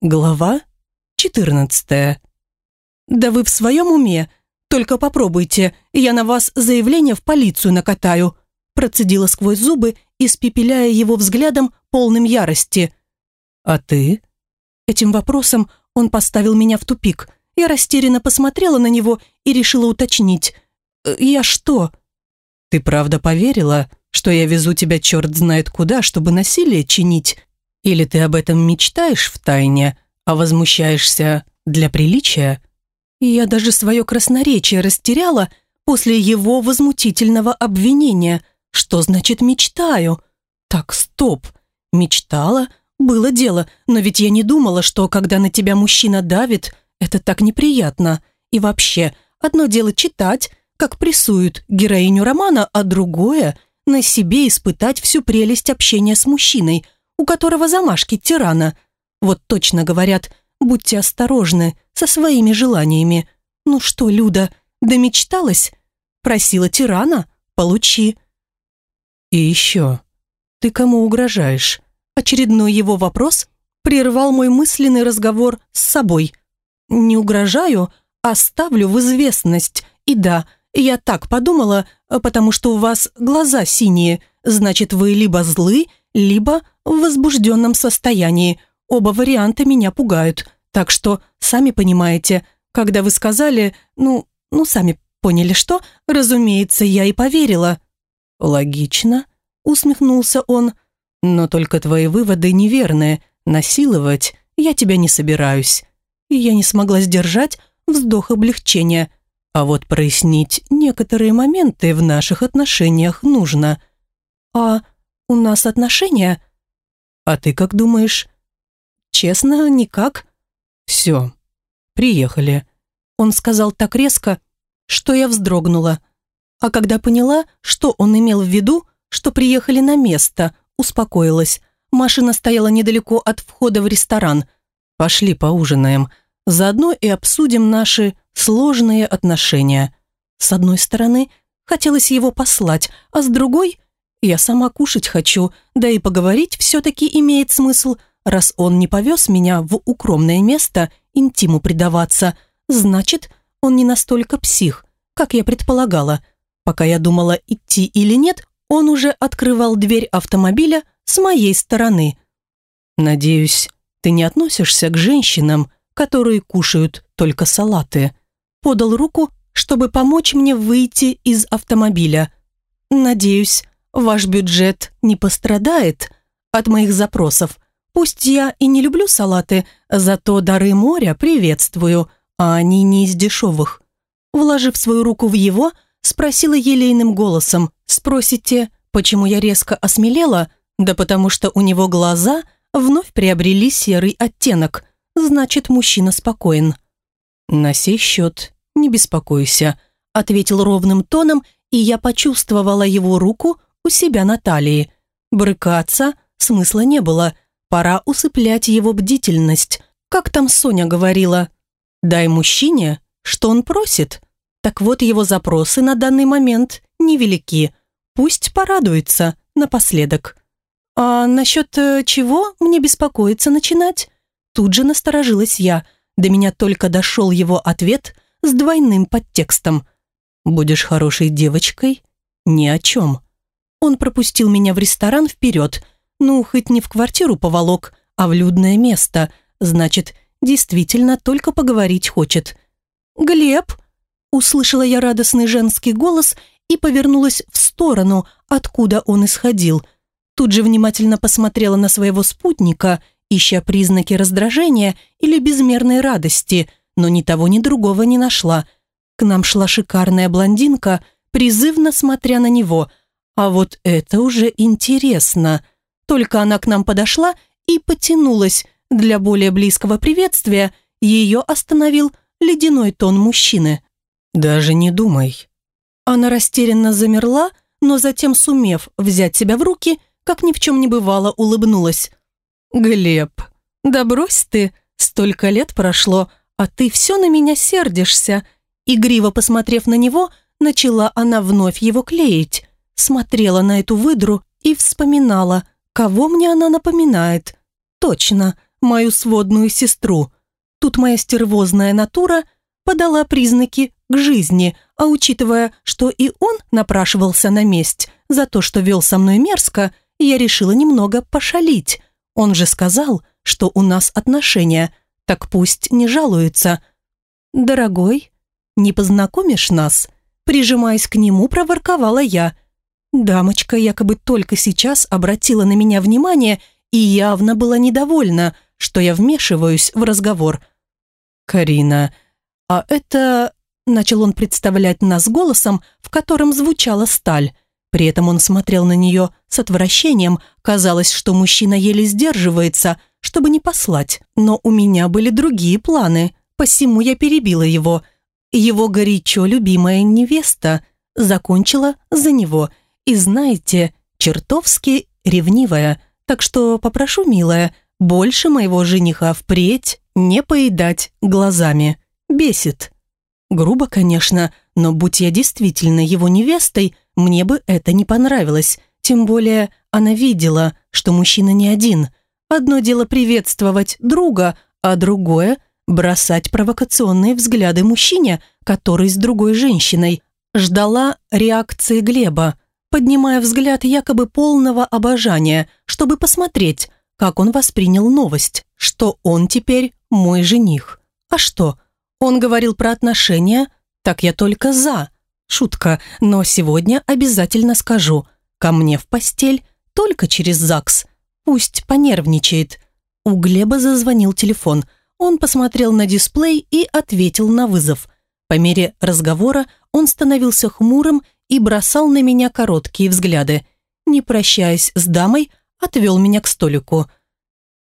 Глава 14. «Да вы в своем уме? Только попробуйте, я на вас заявление в полицию накатаю», процедила сквозь зубы, испепеляя его взглядом, полным ярости. «А ты?» Этим вопросом он поставил меня в тупик. Я растерянно посмотрела на него и решила уточнить. «Э, «Я что?» «Ты правда поверила, что я везу тебя черт знает куда, чтобы насилие чинить?» Или ты об этом мечтаешь в тайне, а возмущаешься для приличия? Я даже свое красноречие растеряла после его возмутительного обвинения. Что значит «мечтаю»? Так, стоп. Мечтала, было дело, но ведь я не думала, что когда на тебя мужчина давит, это так неприятно. И вообще, одно дело читать, как прессуют героиню романа, а другое – на себе испытать всю прелесть общения с мужчиной – у которого замашки тирана. Вот точно говорят, будьте осторожны со своими желаниями. Ну что, Люда, домечталась? Просила тирана? Получи. И еще, ты кому угрожаешь? Очередной его вопрос прервал мой мысленный разговор с собой. Не угрожаю, а ставлю в известность. И да, я так подумала, потому что у вас глаза синие, значит, вы либо злы, либо в возбужденном состоянии. Оба варианта меня пугают. Так что, сами понимаете, когда вы сказали, ну, ну, сами поняли, что, разумеется, я и поверила. Логично, усмехнулся он. Но только твои выводы неверные. Насиловать я тебя не собираюсь. И я не смогла сдержать вздох облегчения. А вот прояснить некоторые моменты в наших отношениях нужно. А у нас отношения? А ты как думаешь? Честно, никак. Все, приехали. Он сказал так резко, что я вздрогнула. А когда поняла, что он имел в виду, что приехали на место, успокоилась. Машина стояла недалеко от входа в ресторан. Пошли поужинаем. Заодно и обсудим наши сложные отношения. С одной стороны, хотелось его послать, а с другой я сама кушать хочу, да и поговорить все-таки имеет смысл, раз он не повез меня в укромное место интиму предаваться. Значит, он не настолько псих, как я предполагала. Пока я думала, идти или нет, он уже открывал дверь автомобиля с моей стороны. «Надеюсь, ты не относишься к женщинам, которые кушают только салаты?» Подал руку, чтобы помочь мне выйти из автомобиля. «Надеюсь, ваш бюджет не пострадает от моих запросов. Пусть я и не люблю салаты, зато дары моря приветствую, а они не из дешевых». Вложив свою руку в его, спросила елейным голосом, «Спросите, почему я резко осмелела?» «Да потому что у него глаза вновь приобрели серый оттенок, значит, мужчина спокоен». «На сей счет не беспокойся», ответил ровным тоном, и я почувствовала его руку у себя на талии. Брыкаться смысла не было. Пора усыплять его бдительность. Как там Соня говорила? «Дай мужчине, что он просит». Так вот, его запросы на данный момент невелики. Пусть порадуется напоследок. «А насчет э, чего мне беспокоиться начинать?» Тут же насторожилась я. До меня только дошел его ответ с двойным подтекстом. «Будешь хорошей девочкой? Ни о чем». Он пропустил меня в ресторан вперед. Ну, хоть не в квартиру поволок, а в людное место. Значит, действительно только поговорить хочет. «Глеб!» Услышала я радостный женский голос и повернулась в сторону, откуда он исходил. Тут же внимательно посмотрела на своего спутника, ища признаки раздражения или безмерной радости, но ни того, ни другого не нашла. К нам шла шикарная блондинка, призывно смотря на него – а вот это уже интересно. Только она к нам подошла и потянулась. Для более близкого приветствия ее остановил ледяной тон мужчины. «Даже не думай». Она растерянно замерла, но затем, сумев взять себя в руки, как ни в чем не бывало, улыбнулась. «Глеб, да брось ты, столько лет прошло, а ты все на меня сердишься». Игриво посмотрев на него, начала она вновь его клеить смотрела на эту выдру и вспоминала, кого мне она напоминает. Точно, мою сводную сестру. Тут моя стервозная натура подала признаки к жизни, а учитывая, что и он напрашивался на месть за то, что вел со мной мерзко, я решила немного пошалить. Он же сказал, что у нас отношения, так пусть не жалуется. «Дорогой, не познакомишь нас?» Прижимаясь к нему, проворковала я. Дамочка якобы только сейчас обратила на меня внимание и явно была недовольна, что я вмешиваюсь в разговор. «Карина, а это...» Начал он представлять нас голосом, в котором звучала сталь. При этом он смотрел на нее с отвращением. Казалось, что мужчина еле сдерживается, чтобы не послать. Но у меня были другие планы, посему я перебила его. Его горячо любимая невеста закончила за него. И знаете, чертовски ревнивая. Так что попрошу, милая, больше моего жениха впредь не поедать глазами. Бесит. Грубо, конечно, но будь я действительно его невестой, мне бы это не понравилось. Тем более она видела, что мужчина не один. Одно дело приветствовать друга, а другое – бросать провокационные взгляды мужчине, который с другой женщиной. Ждала реакции Глеба, поднимая взгляд якобы полного обожания, чтобы посмотреть, как он воспринял новость, что он теперь мой жених. А что, он говорил про отношения, так я только за. Шутка, но сегодня обязательно скажу. Ко мне в постель только через ЗАГС. Пусть понервничает. У Глеба зазвонил телефон. Он посмотрел на дисплей и ответил на вызов. По мере разговора он становился хмурым и бросал на меня короткие взгляды. Не прощаясь с дамой, отвел меня к столику.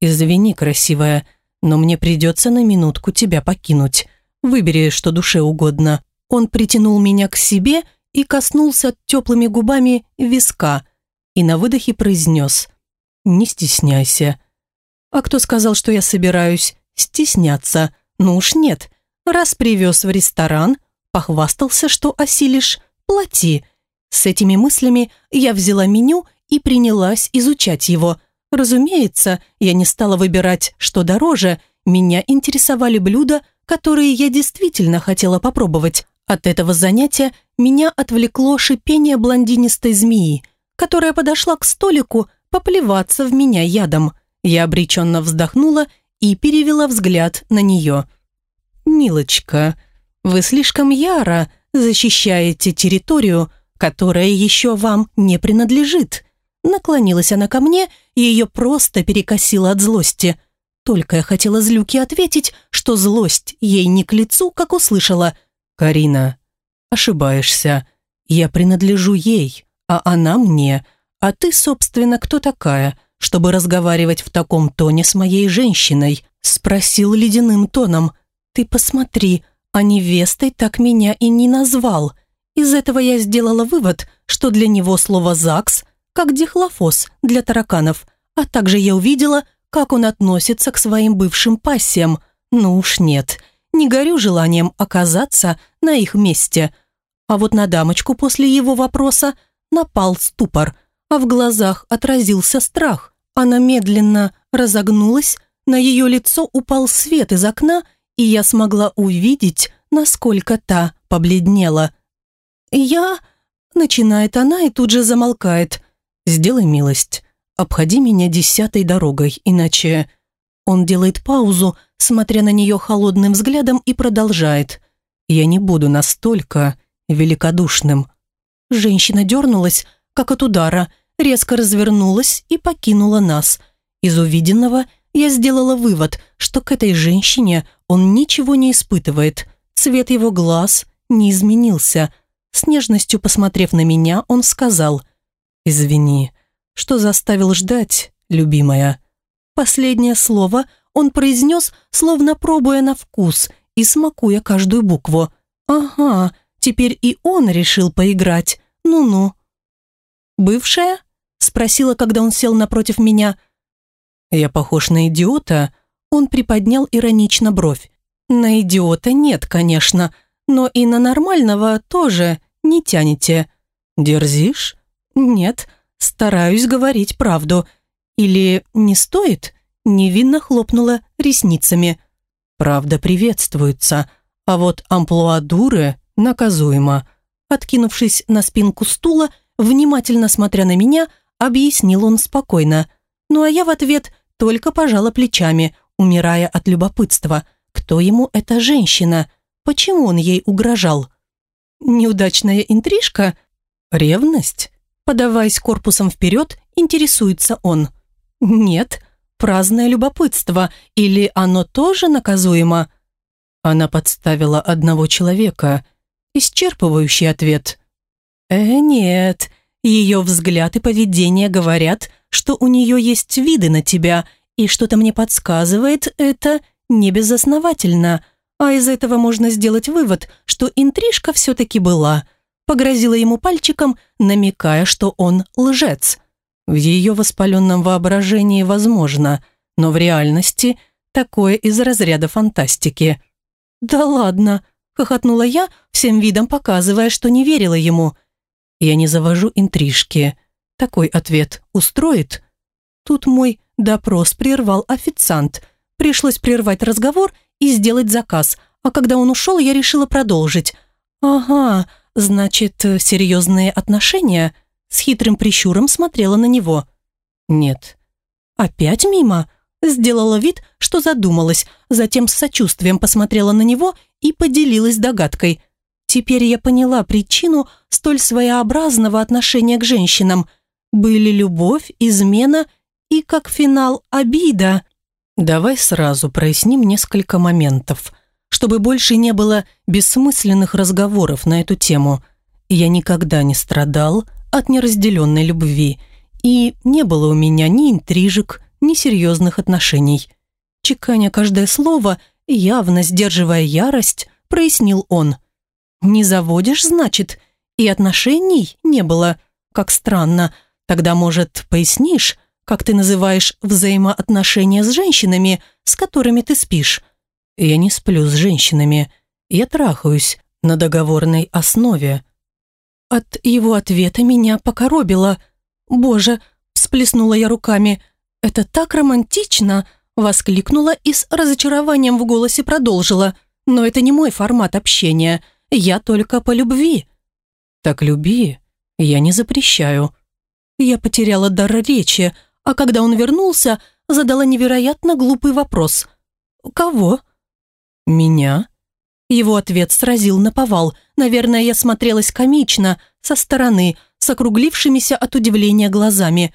«Извини, красивая, но мне придется на минутку тебя покинуть. Выбери, что душе угодно». Он притянул меня к себе и коснулся теплыми губами виска и на выдохе произнес «Не стесняйся». «А кто сказал, что я собираюсь стесняться? Ну уж нет. Раз привез в ресторан, похвастался, что осилишь, плати». С этими мыслями я взяла меню и принялась изучать его. Разумеется, я не стала выбирать, что дороже, меня интересовали блюда, которые я действительно хотела попробовать. От этого занятия меня отвлекло шипение блондинистой змеи, которая подошла к столику поплеваться в меня ядом. Я обреченно вздохнула и перевела взгляд на нее. «Милочка, вы слишком яро защищаете территорию, которая еще вам не принадлежит». Наклонилась она ко мне, и ее просто перекосило от злости. Только я хотела злюке ответить, что злость ей не к лицу, как услышала. «Карина, ошибаешься. Я принадлежу ей, а она мне. А ты, собственно, кто такая, чтобы разговаривать в таком тоне с моей женщиной?» Спросил ледяным тоном. «Ты посмотри, а невестой так меня и не назвал. Из этого я сделала вывод, что для него слово «ЗАГС» как дихлофос для тараканов, а также я увидела – как он относится к своим бывшим пассиям. Ну уж нет, не горю желанием оказаться на их месте. А вот на дамочку после его вопроса напал ступор, а в глазах отразился страх. Она медленно разогнулась, на ее лицо упал свет из окна, и я смогла увидеть, насколько та побледнела. «Я...» — начинает она и тут же замолкает. «Сделай милость. «Обходи меня десятой дорогой, иначе...» Он делает паузу, смотря на нее холодным взглядом и продолжает. «Я не буду настолько великодушным». Женщина дернулась, как от удара, резко развернулась и покинула нас. Из увиденного я сделала вывод, что к этой женщине он ничего не испытывает. Цвет его глаз не изменился. С нежностью посмотрев на меня, он сказал «Извини, что заставил ждать, любимая». Последнее слово он произнес, словно пробуя на вкус и смакуя каждую букву. «Ага, теперь и он решил поиграть. Ну-ну». «Бывшая?» – спросила, когда он сел напротив меня. «Я похож на идиота?» Он приподнял иронично бровь. «На идиота нет, конечно, но и на нормального тоже не тянете». «Дерзишь?» «Нет, Стараюсь говорить правду. Или не стоит? невинно хлопнула ресницами. Правда приветствуется, а вот амплуа дуры наказуемо. Откинувшись на спинку стула, внимательно смотря на меня, объяснил он спокойно. Ну а я в ответ только пожала плечами, умирая от любопытства. Кто ему эта женщина? Почему он ей угрожал? Неудачная интрижка? Ревность? Подаваясь корпусом вперед, интересуется он. Нет, праздное любопытство. Или оно тоже наказуемо? Она подставила одного человека. Исчерпывающий ответ. Э, нет, ее взгляд и поведение говорят, что у нее есть виды на тебя, и что-то мне подсказывает, это не безосновательно. А из этого можно сделать вывод, что интрижка все-таки была. Погрозила ему пальчиком, намекая, что он лжец. В ее воспаленном воображении возможно, но в реальности такое из разряда фантастики. «Да ладно», – хохотнула я, всем видом показывая, что не верила ему – я не завожу интрижки. Такой ответ устроит? Тут мой допрос прервал официант. Пришлось прервать разговор и сделать заказ, а когда он ушел, я решила продолжить. «Ага, значит, серьезные отношения?» С хитрым прищуром смотрела на него. «Нет». «Опять мимо?» Сделала вид, что задумалась, затем с сочувствием посмотрела на него и поделилась догадкой. Теперь я поняла причину столь своеобразного отношения к женщинам. Были любовь, измена и, как финал, обида. Давай сразу проясним несколько моментов, чтобы больше не было бессмысленных разговоров на эту тему. Я никогда не страдал от неразделенной любви, и не было у меня ни интрижек, ни серьезных отношений. Чеканя каждое слово, явно сдерживая ярость, прояснил он – «Не заводишь, значит? И отношений не было? Как странно. Тогда, может, пояснишь, как ты называешь взаимоотношения с женщинами, с которыми ты спишь?» «Я не сплю с женщинами. Я трахаюсь на договорной основе». От его ответа меня покоробило. «Боже!» – всплеснула я руками. «Это так романтично!» – воскликнула и с разочарованием в голосе продолжила. «Но это не мой формат общения. Я только по любви». «Так люби, я не запрещаю». Я потеряла дар речи, а когда он вернулся, задала невероятно глупый вопрос. «Кого?» «Меня?» Его ответ сразил на повал. Наверное, я смотрелась комично, со стороны, с округлившимися от удивления глазами.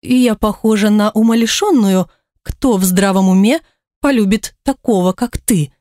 И я похожа на умалишенную. Кто в здравом уме полюбит такого, как ты?»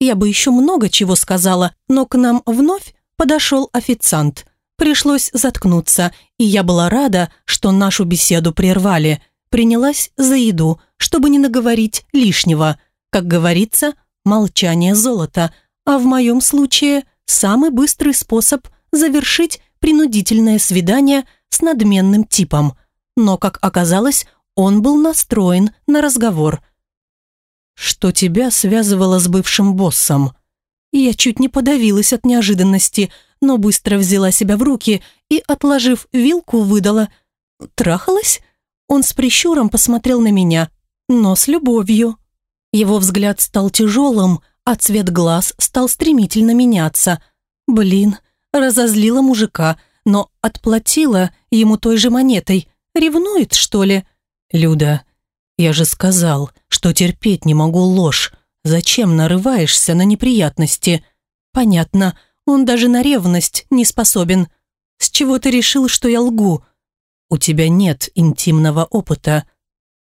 Я бы еще много чего сказала, но к нам вновь подошел официант. Пришлось заткнуться, и я была рада, что нашу беседу прервали. Принялась за еду, чтобы не наговорить лишнего. Как говорится, молчание золота, а в моем случае самый быстрый способ завершить принудительное свидание с надменным типом. Но, как оказалось, он был настроен на разговор – что тебя связывало с бывшим боссом. Я чуть не подавилась от неожиданности, но быстро взяла себя в руки и, отложив вилку, выдала. «Трахалась?» Он с прищуром посмотрел на меня, но с любовью. Его взгляд стал тяжелым, а цвет глаз стал стремительно меняться. Блин, разозлила мужика, но отплатила ему той же монетой. Ревнует, что ли? «Люда, я же сказал, что терпеть не могу ложь. Зачем нарываешься на неприятности? Понятно, он даже на ревность не способен. С чего ты решил, что я лгу? У тебя нет интимного опыта.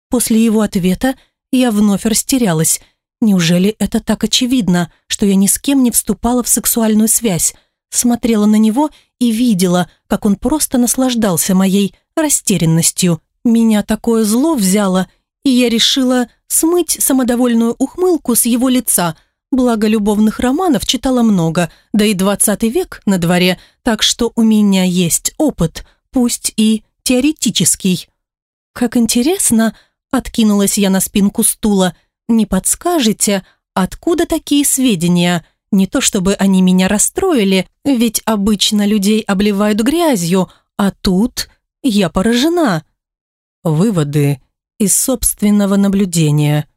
После его ответа я вновь растерялась. Неужели это так очевидно, что я ни с кем не вступала в сексуальную связь? Смотрела на него и видела, как он просто наслаждался моей растерянностью. Меня такое зло взяло, и я решила смыть самодовольную ухмылку с его лица. Благо любовных романов читала много, да и двадцатый век на дворе, так что у меня есть опыт, пусть и теоретический. «Как интересно!» – откинулась я на спинку стула. «Не подскажете, откуда такие сведения?» Не то чтобы они меня расстроили, ведь обычно людей обливают грязью, а тут я поражена. Выводы из собственного наблюдения.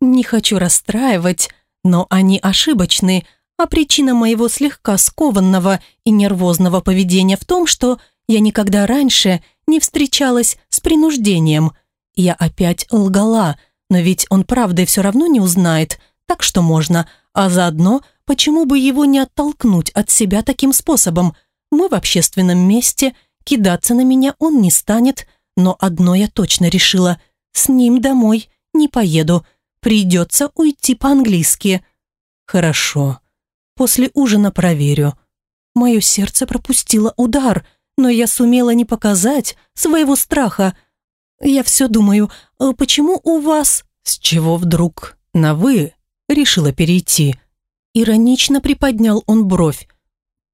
Не хочу расстраивать, но они ошибочны, а причина моего слегка скованного и нервозного поведения в том, что я никогда раньше не встречалась с принуждением. Я опять лгала, но ведь он правдой все равно не узнает, так что можно, а заодно почему бы его не оттолкнуть от себя таким способом? Мы в общественном месте, кидаться на меня он не станет, но одно я точно решила – с ним домой не поеду, придется уйти по-английски. Хорошо, после ужина проверю. Мое сердце пропустило удар, но я сумела не показать своего страха. Я все думаю, «А почему у вас... С чего вдруг на «вы» решила перейти? Иронично приподнял он бровь.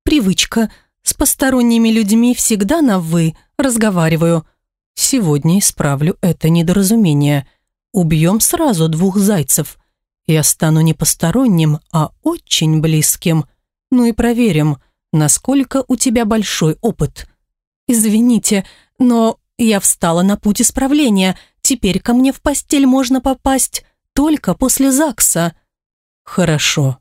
Привычка. С посторонними людьми всегда на «вы» разговариваю. Сегодня исправлю это недоразумение. Убьем сразу двух зайцев. Я стану не посторонним, а очень близким. Ну и проверим, насколько у тебя большой опыт. Извините, но я встала на путь исправления. Теперь ко мне в постель можно попасть только после ЗАГСа. Хорошо.